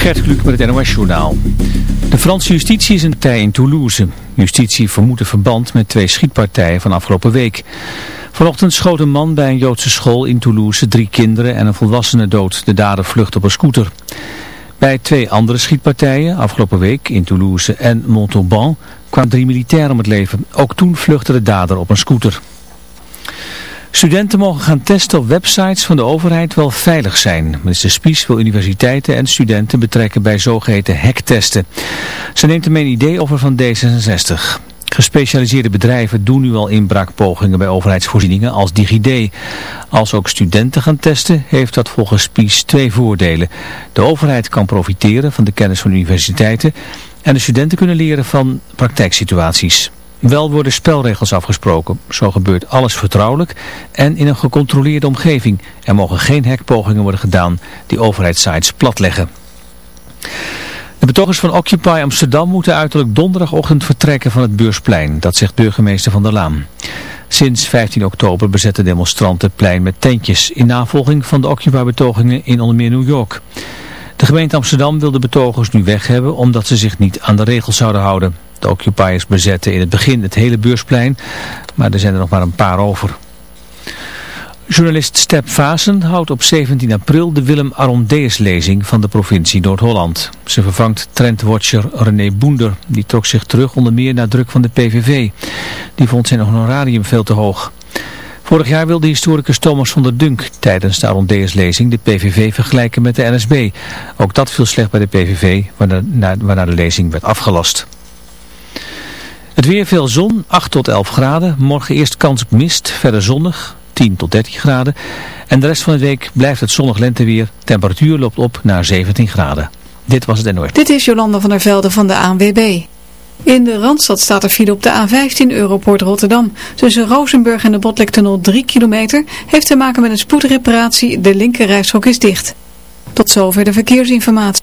Gert Kluk met het NOS Journaal. De Franse justitie is een partij in Toulouse. Justitie vermoedt een verband met twee schietpartijen van afgelopen week. Vanochtend schoot een man bij een Joodse school in Toulouse drie kinderen en een volwassene dood. De dader vlucht op een scooter. Bij twee andere schietpartijen, afgelopen week in Toulouse en Montauban, kwamen drie militairen om het leven. Ook toen vluchtte de dader op een scooter. Studenten mogen gaan testen op websites van de overheid wel veilig zijn. Minister Spies wil universiteiten en studenten betrekken bij zogeheten hacktesten. Ze neemt een idee over van D66. Gespecialiseerde bedrijven doen nu al inbraakpogingen bij overheidsvoorzieningen als DigiD. Als ook studenten gaan testen, heeft dat volgens Spies twee voordelen. De overheid kan profiteren van de kennis van universiteiten en de studenten kunnen leren van praktijksituaties. Wel worden spelregels afgesproken. Zo gebeurt alles vertrouwelijk en in een gecontroleerde omgeving. Er mogen geen hackpogingen worden gedaan die overheidssites platleggen. De betogers van Occupy Amsterdam moeten uiterlijk donderdagochtend vertrekken van het Beursplein. Dat zegt burgemeester Van der Laan. Sinds 15 oktober bezetten demonstranten het plein met tentjes. In navolging van de Occupy-betogingen in onder meer New York. De gemeente Amsterdam wil de betogers nu weg hebben omdat ze zich niet aan de regels zouden houden. De occupiers bezetten in het begin het hele beursplein, maar er zijn er nog maar een paar over. Journalist Step Vasen houdt op 17 april de Willem Arondeus lezing van de provincie Noord-Holland. Ze vervangt trendwatcher René Boender. Die trok zich terug onder meer naar druk van de PVV. Die vond zijn honorarium veel te hoog. Vorig jaar wilde historicus Thomas van der Dunk tijdens de Arondeus lezing de PVV vergelijken met de NSB. Ook dat viel slecht bij de PVV, waarna de lezing werd afgelast. Het weer veel zon, 8 tot 11 graden. Morgen eerst kans op mist, verder zonnig, 10 tot 13 graden. En de rest van de week blijft het zonnig lenteweer. Temperatuur loopt op naar 17 graden. Dit was het NOS. Dit is Jolanda van der Velde van de ANWB. In de Randstad staat er file op de A15 Europoort Rotterdam. Tussen Rozenburg en de Botlektunnel 3 kilometer heeft te maken met een spoedreparatie. De linkerrijstrook is dicht. Tot zover de verkeersinformatie.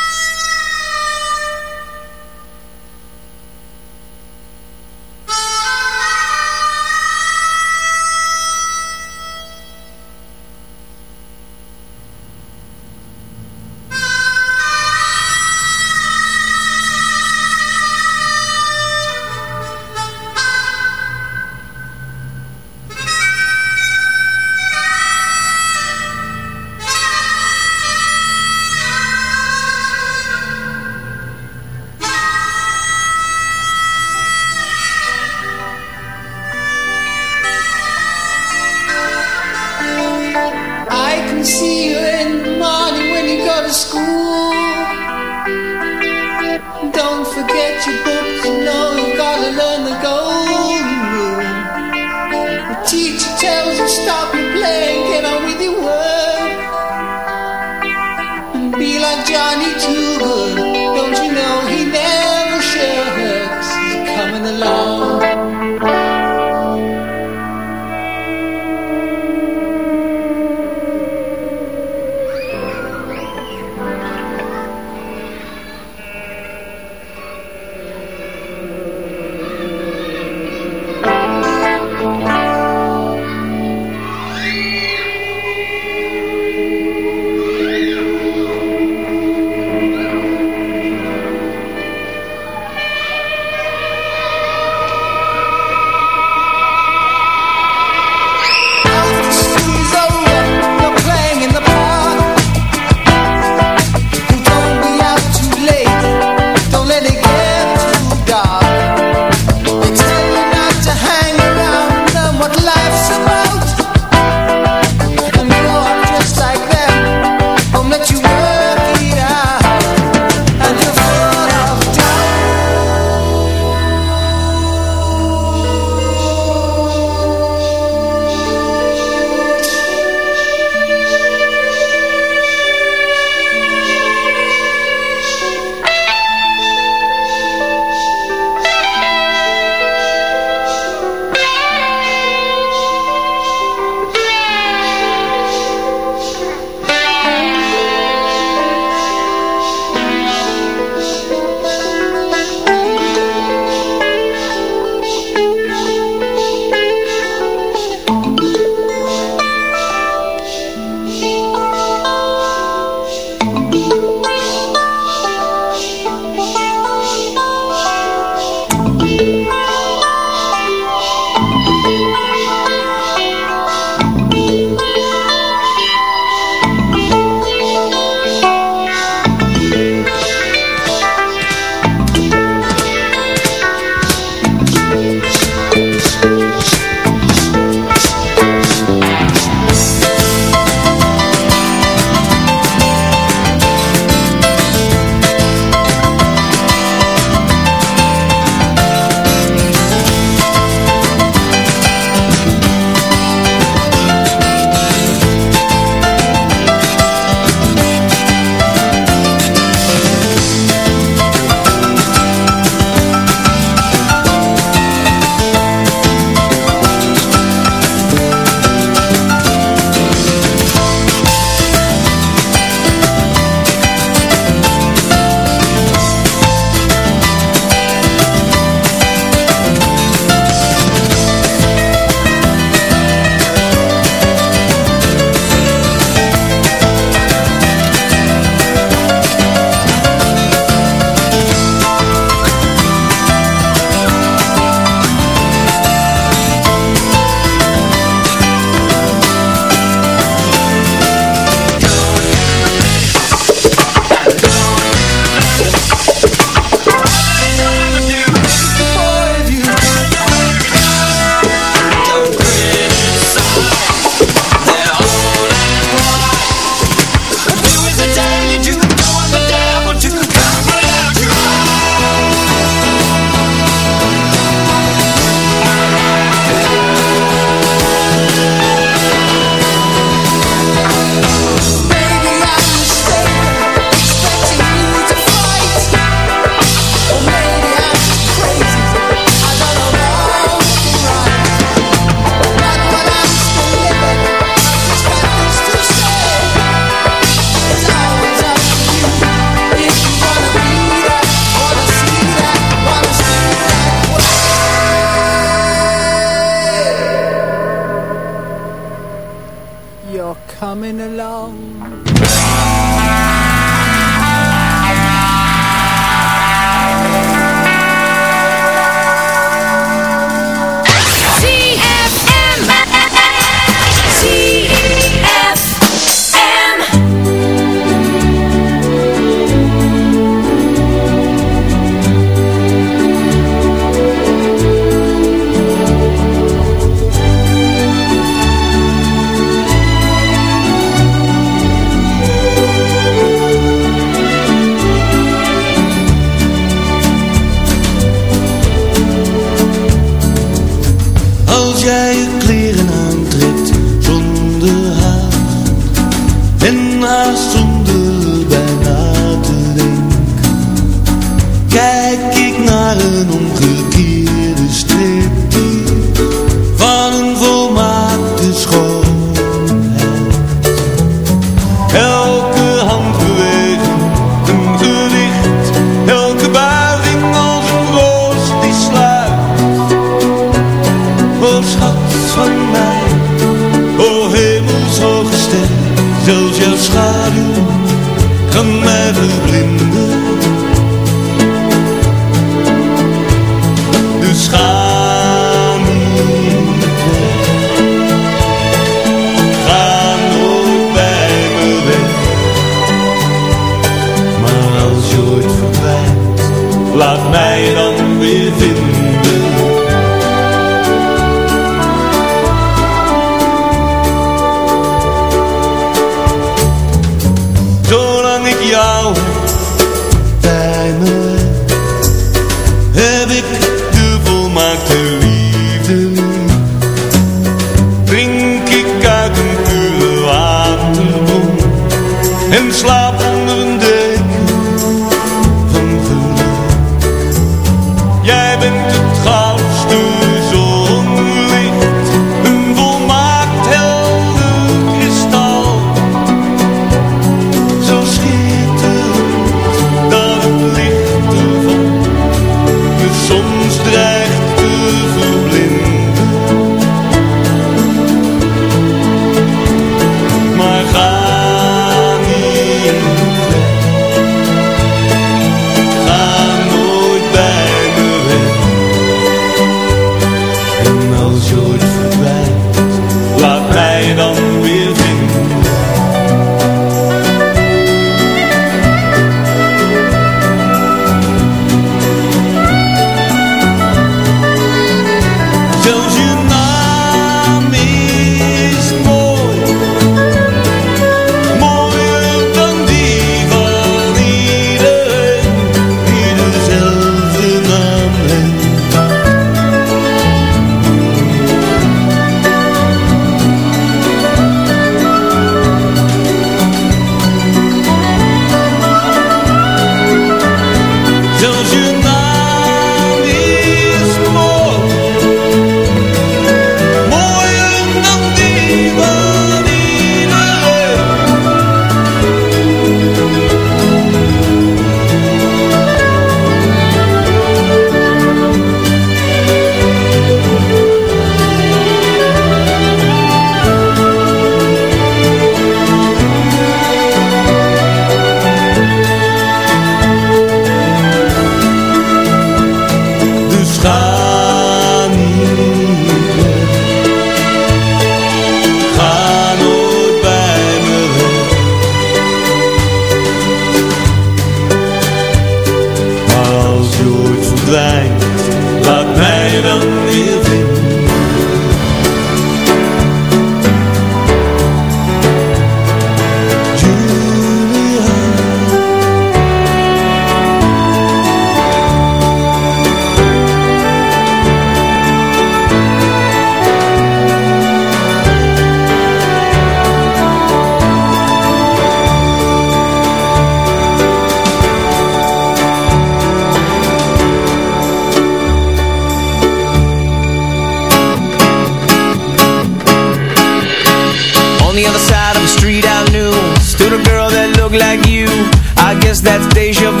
That's deja vu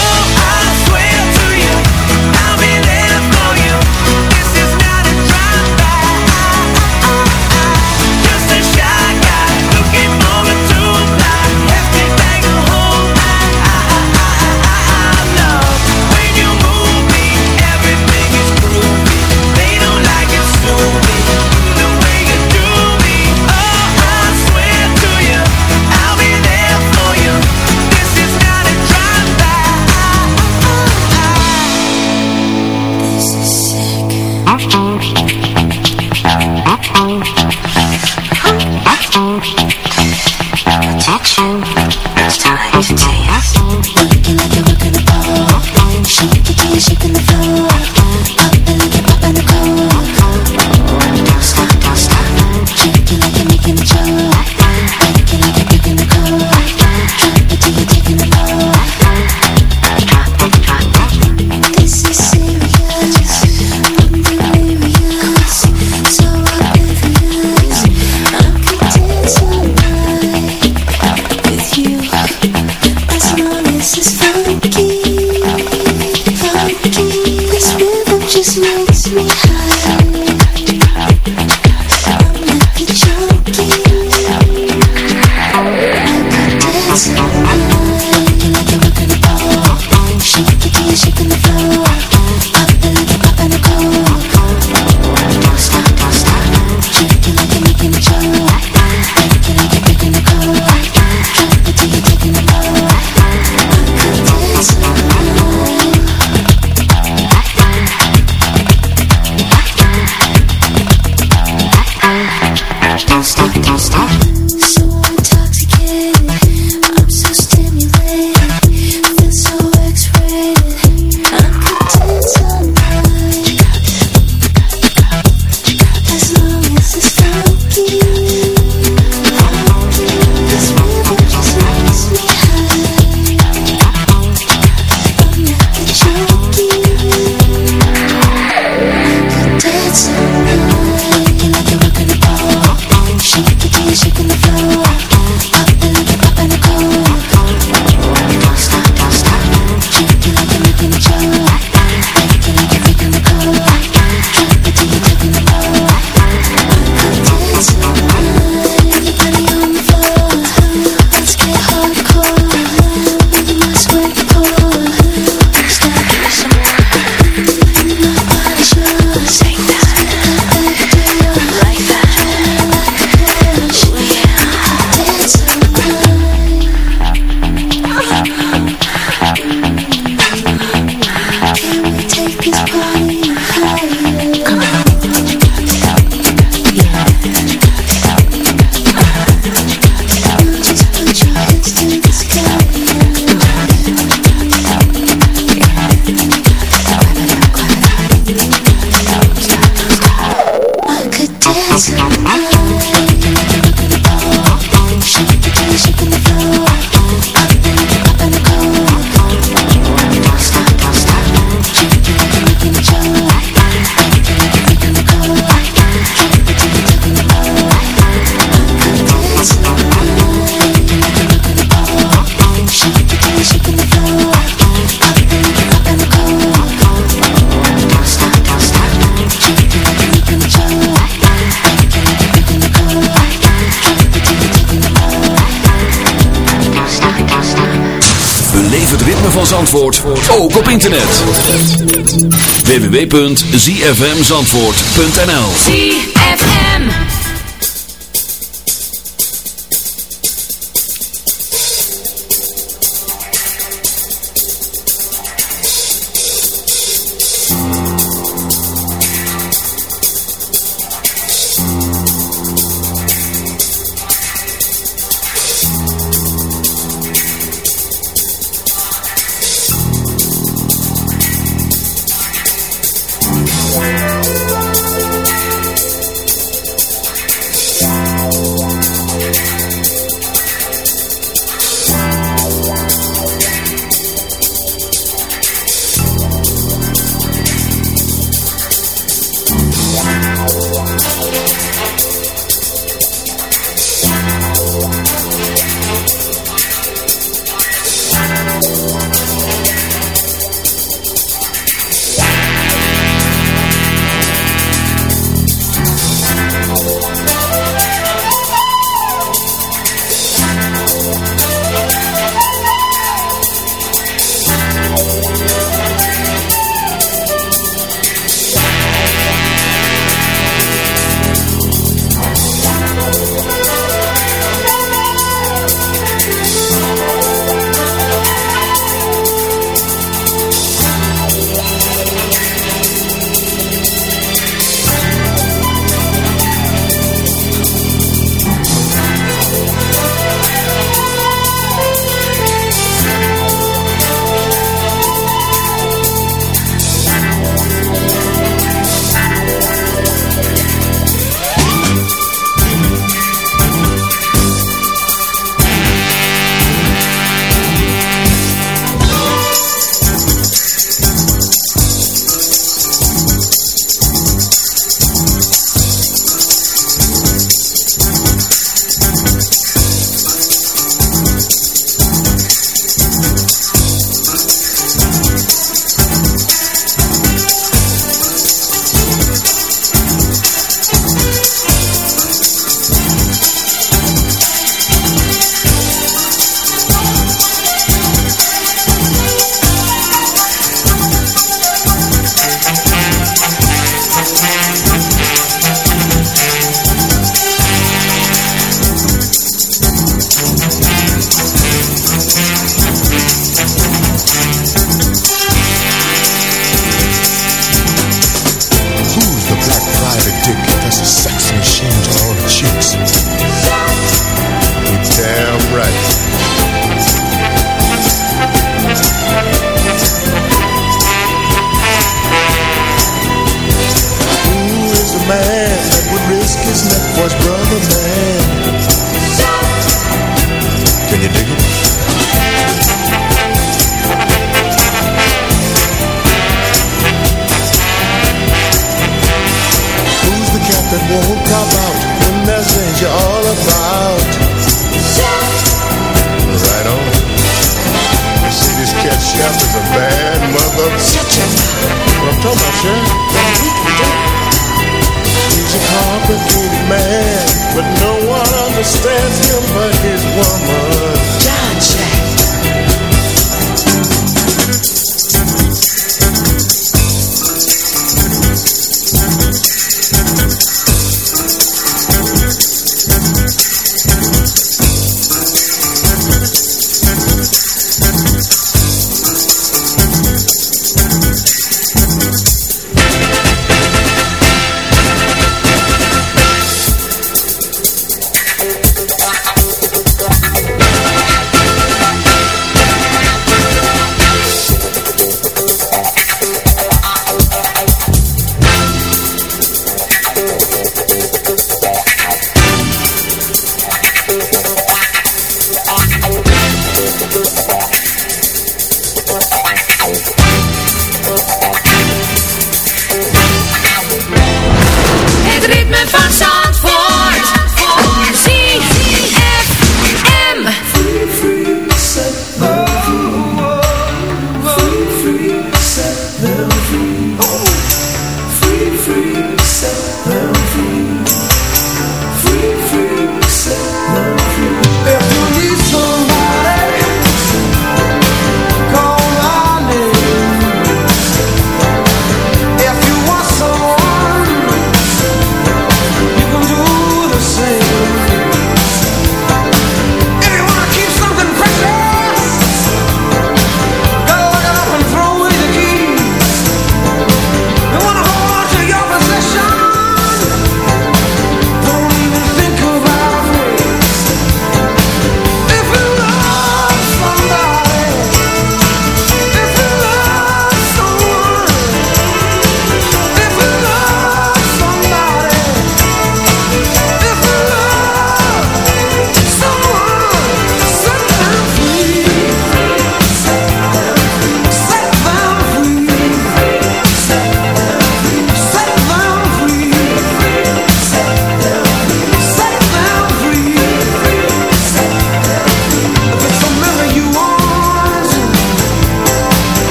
www.zfmzandvoort.nl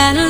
and